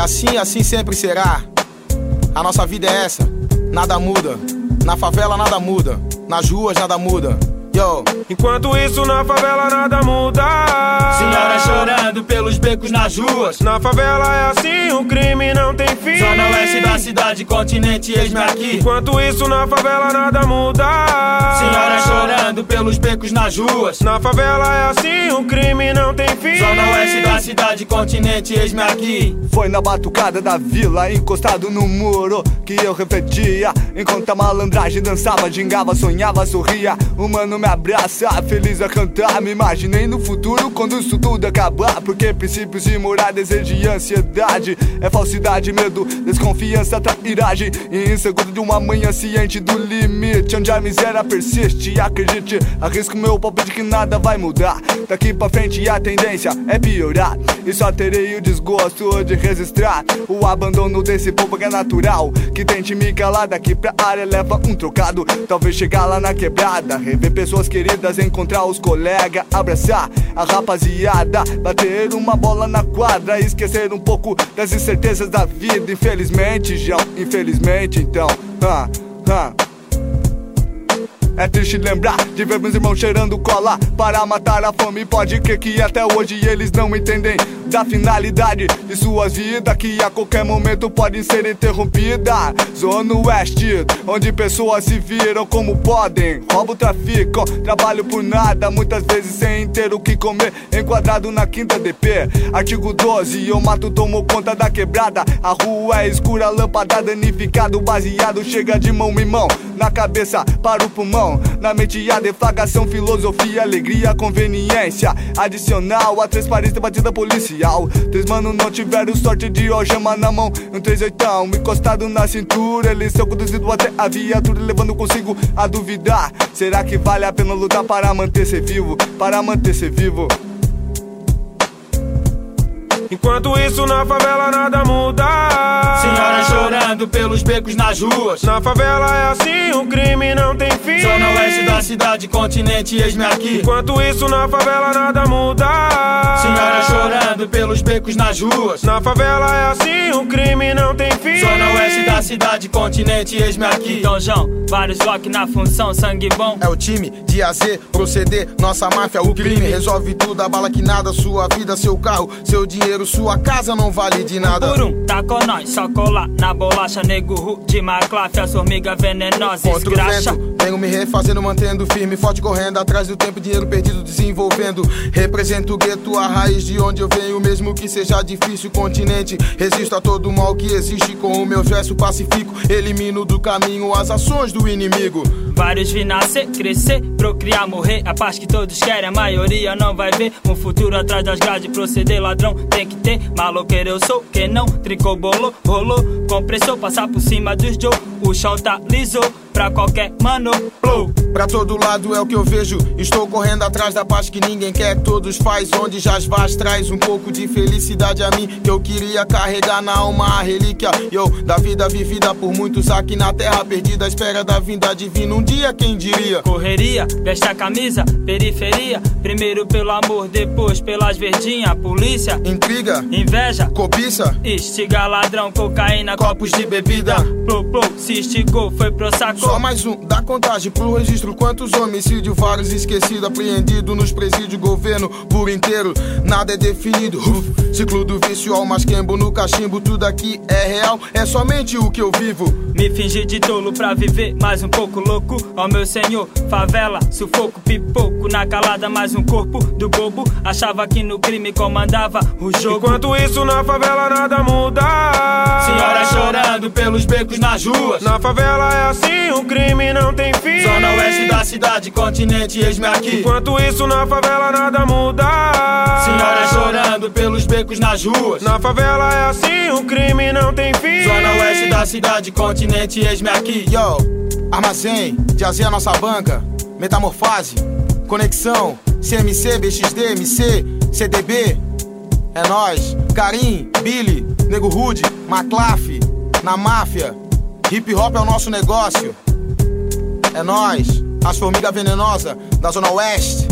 assim, assim sempre será. A nossa vida é essa, nada muda. Na favela nada muda, nas ruas nada muda. Yo. Enquanto isso na favela nada muda. Senhora chorando pelos becos nas ruas. Na favela é assim, o crime não tem fim. Zona oeste da cidade, continente, eis-me aqui. Enquanto isso na favela nada muda. Senhora chorando pelos becos nas ruas. Na favela é assim, o crime não tem fim. Cidade, continente, eis-me aqui. Foi na batucada da vila, encostado no muro, que eu refletia. Enquanto a malandragem dançava, gingava, sonhava, sorria. O mano me abraça, feliz a cantar. Me imaginei no futuro quando isso tudo acabar. Porque princípios de morar, desejo e ansiedade. É falsidade, medo, desconfiança, trairagem. E inseguro de uma manhã ciente do limite. Onde a miséria persiste. Acredite, arrisco meu palpite que nada vai mudar. Daqui pra frente a tendência é piorar. E só terei o desgosto de registrar o abandono desse povo que é natural. Que tente me calar daqui pra área, leva um trocado. Talvez chegar lá na quebrada, rever pessoas queridas, encontrar os colegas, abraçar a rapaziada, bater uma bola na quadra, esquecer um pouco das incertezas da vida. Infelizmente, João, infelizmente, então. Ah, ah. É triste lembrar de ver meus irmãos cheirando cola para matar a fome. Pode crer que até hoje eles não entendem da finalidade de suas vidas que a qualquer momento podem ser interrompidas. Zona Oeste, onde pessoas se viram como podem, roubam, traficam, trabalho por nada, muitas vezes sem ter o que comer. Enquadrado na quinta DP, artigo 12, o mato tomou conta da quebrada. A rua é escura, lâmpada danificado, baseado chega de mão em mão, na cabeça para o pulmão, na mente a deflagação, filosofia, alegria, conveniência adicional, a transparência batida policial. Três mano não tiveram sorte de algema na mão. Um três oitão encostado na cintura. Eles são conduzidos até a viatura, levando consigo a duvidar. Será que vale a pena lutar para manter-se vivo? Para manter-se vivo. Enquanto isso na favela nada muda. Senhora chorando pelos becos nas ruas. Na favela é assim, cidade, continente, eis-me aqui. Enquanto isso na favela nada muda. Senhora chorando pelos becos nas ruas. Na favela é assim, o crime não tem fim. Zona oeste da cidade, continente, eis-me aqui. Dom João, vários rock na função, sangue bom. É o time de AZ, proceder, nossa máfia, o crime. Resolve tudo, a bala que nada, sua vida, seu carro, seu dinheiro, sua casa não vale de nada. Por um, tá com nós, só colar na bolacha, nego ru de macláfia, as formiga venenosa, Contra o escracha. vento, venho me refazendo, mantendo firme, forte correndo atrás do tempo, dinheiro perdido, desenvolvendo. Represento o gueto, a raiz de onde eu venho, mesmo que seja difícil o continente. Resisto a todo mal que existe com o meu verso pacifico. Elimino do caminho as ações do inimigo. Vários vi nascer, crescer, procriar, morrer. A paz que todos querem, a maioria não vai ver. Um futuro atrás das grades, proceder ladrão tem que ter. Maloqueiro eu sou, quem não? Tricou, bolou, rolou, compressor, passar por cima dos Joe. O chão tá liso, pra qualquer mano. Blow. Pra todo lado é o que eu vejo. Estou correndo atrás da paz que ninguém quer, que todos faz. Onde já vas traz um pouco de felicidade a mim. Que eu queria carregar na alma a relíquia. Yo, da vida vivida por muitos aqui na terra perdida. Espera da vinda divina. Um dia, quem diria? Correria, veste a camisa, periferia. Primeiro pelo amor, depois pelas verdinhas. Polícia, Intriga, inveja, cobiça, Estiga ladrão, cocaína, copos de bebida. Plou, plou, se esticou, foi pro saco. Só mais um, dá contagem pro registro. Quantos homicídios, vários esquecidos, apreendidos nos presídios, governo por inteiro. Nada é definido. Uf, ciclo do vício ao masquembo no cachimbo. Tudo aqui é real, é somente o que eu vivo. Me fingi de tolo pra viver mais um pouco louco. Ó meu senhor, favela, sufoco, pipoco. Na calada, mais um corpo do bobo. Achava que no crime comandava o jogo. Enquanto isso na favela nada muda. Senhora chorando pelos becos nas ruas. Na favela é assim, o crime não tem fim. Zona oeste da cidade, continente, eis-me aqui. Enquanto isso na favela nada muda. Senhora chorando pelos becos nas ruas. Na favela é assim, o crime não tem fim. Zona oeste da cidade, continente, eis-me aqui. Yo, armazém, azeia a nossa banca. Metamorfase, conexão, CMC, BXD, MC, CDB. É nós, Karim, Billy, Nego Rude, Maclaf, na máfia. Hip hop é o nosso negócio. É nós, as formigas venenosas da Zona Oeste.